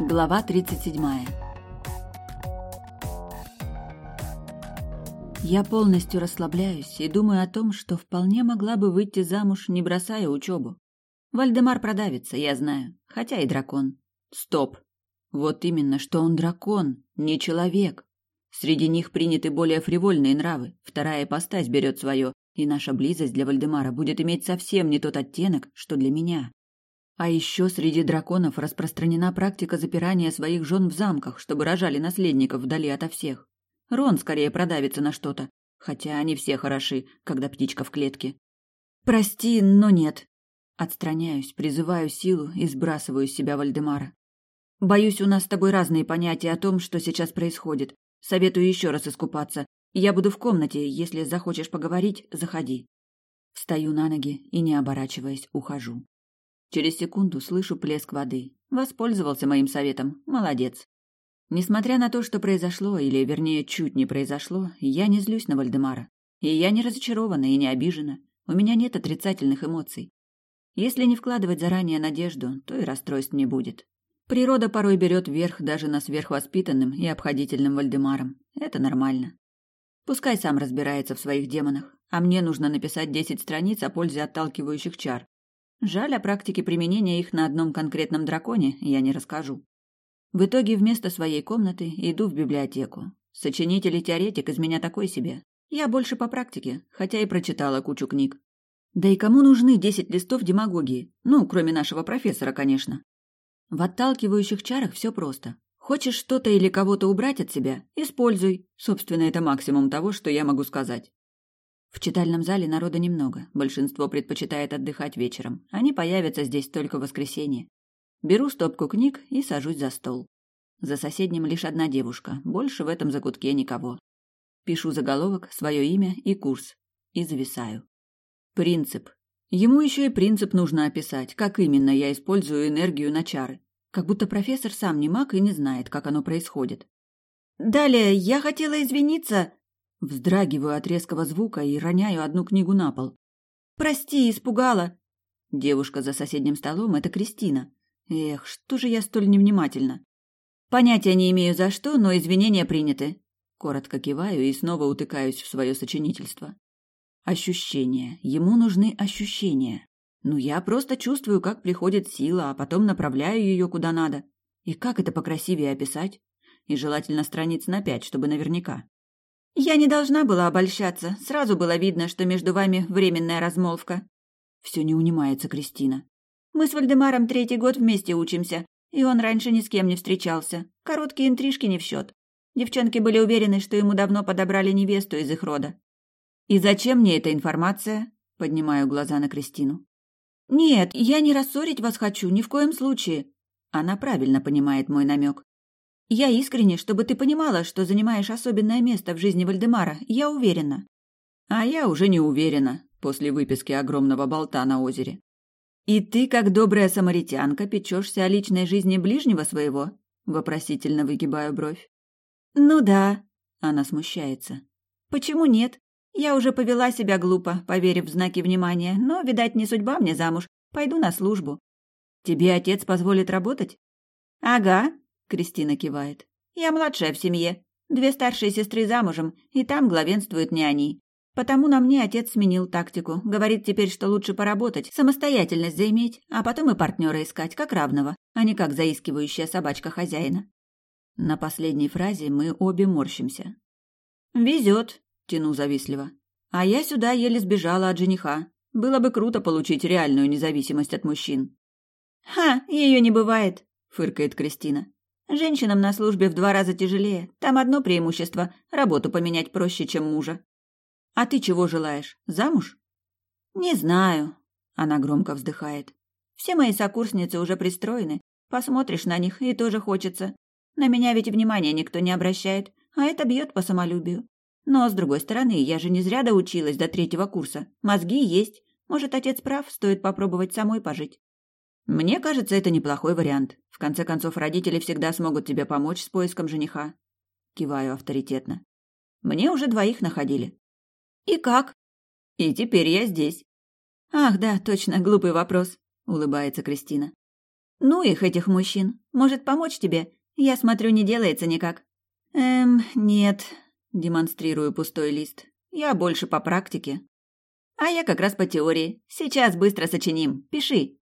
Глава 37. Я полностью расслабляюсь и думаю о том, что вполне могла бы выйти замуж, не бросая учебу. Вальдемар продавится, я знаю, хотя и дракон. Стоп. Вот именно, что он дракон, не человек. Среди них приняты более фривольные нравы, вторая ипостась берет свое, и наша близость для Вальдемара будет иметь совсем не тот оттенок, что для меня. А еще среди драконов распространена практика запирания своих жен в замках, чтобы рожали наследников вдали ото всех. Рон скорее продавится на что-то, хотя они все хороши, когда птичка в клетке. Прости, но нет. Отстраняюсь, призываю силу и сбрасываю с себя Вальдемара. Боюсь, у нас с тобой разные понятия о том, что сейчас происходит. Советую еще раз искупаться. Я буду в комнате, если захочешь поговорить, заходи. Встаю на ноги и, не оборачиваясь, ухожу. Через секунду слышу плеск воды. Воспользовался моим советом. Молодец. Несмотря на то, что произошло, или, вернее, чуть не произошло, я не злюсь на Вальдемара. И я не разочарована и не обижена. У меня нет отрицательных эмоций. Если не вкладывать заранее надежду, то и расстройств не будет. Природа порой берет верх даже над сверхвоспитанным и обходительным Вальдемаром. Это нормально. Пускай сам разбирается в своих демонах, а мне нужно написать десять страниц о пользе отталкивающих чар. Жаль, о практике применения их на одном конкретном драконе я не расскажу. В итоге вместо своей комнаты иду в библиотеку. Сочинитель и теоретик из меня такой себе. Я больше по практике, хотя и прочитала кучу книг. Да и кому нужны десять листов демагогии? Ну, кроме нашего профессора, конечно. В отталкивающих чарах все просто. Хочешь что-то или кого-то убрать от себя – используй. Собственно, это максимум того, что я могу сказать. В читальном зале народа немного. Большинство предпочитает отдыхать вечером. Они появятся здесь только в воскресенье. Беру стопку книг и сажусь за стол. За соседним лишь одна девушка. Больше в этом закутке никого. Пишу заголовок, свое имя и курс. И зависаю. Принцип. Ему еще и принцип нужно описать, как именно я использую энергию на чары. Как будто профессор сам не маг и не знает, как оно происходит. «Далее, я хотела извиниться...» Вздрагиваю от резкого звука и роняю одну книгу на пол. «Прости, испугала!» Девушка за соседним столом — это Кристина. Эх, что же я столь невнимательна? Понятия не имею за что, но извинения приняты. Коротко киваю и снова утыкаюсь в свое сочинительство. Ощущения. Ему нужны ощущения. Ну, я просто чувствую, как приходит сила, а потом направляю ее куда надо. И как это покрасивее описать? И желательно страниц на пять, чтобы наверняка. Я не должна была обольщаться. Сразу было видно, что между вами временная размолвка. Все не унимается Кристина. Мы с Вальдемаром третий год вместе учимся, и он раньше ни с кем не встречался. Короткие интрижки не в счет. Девчонки были уверены, что ему давно подобрали невесту из их рода. «И зачем мне эта информация?» – поднимаю глаза на Кристину. «Нет, я не рассорить вас хочу, ни в коем случае». Она правильно понимает мой намек. «Я искренне, чтобы ты понимала, что занимаешь особенное место в жизни Вальдемара, я уверена». А я уже не уверена, после выписки огромного болта на озере. «И ты, как добрая самаритянка, печешься о личной жизни ближнего своего?» Вопросительно выгибаю бровь. «Ну да», — она смущается. «Почему нет? Я уже повела себя глупо, поверив в знаки внимания, но, видать, не судьба мне замуж. Пойду на службу. Тебе отец позволит работать? Ага, Кристина кивает. Я младшая в семье. Две старшие сестры замужем, и там главенствуют не они. Потому на мне отец сменил тактику. Говорит теперь, что лучше поработать, самостоятельность заиметь, а потом и партнера искать, как равного, а не как заискивающая собачка хозяина. На последней фразе мы обе морщимся. «Везет», тяну завистливо. А я сюда еле сбежала от жениха. Было бы круто получить реальную независимость от мужчин. Ха, ее не бывает, фыркает Кристина. Женщинам на службе в два раза тяжелее. Там одно преимущество работу поменять проще, чем мужа. А ты чего желаешь? Замуж? Не знаю, она громко вздыхает. Все мои сокурсницы уже пристроены. Посмотришь на них, и тоже хочется. На меня ведь внимания никто не обращает, а это бьет по самолюбию. Но, с другой стороны, я же не зря доучилась до третьего курса. Мозги есть. Может, отец прав, стоит попробовать самой пожить. Мне кажется, это неплохой вариант. В конце концов, родители всегда смогут тебе помочь с поиском жениха. Киваю авторитетно. Мне уже двоих находили. И как? И теперь я здесь. Ах, да, точно, глупый вопрос, улыбается Кристина. Ну их, этих мужчин. Может, помочь тебе? Я смотрю, не делается никак. Эм, нет. Демонстрирую пустой лист. Я больше по практике. А я как раз по теории. Сейчас быстро сочиним. Пиши.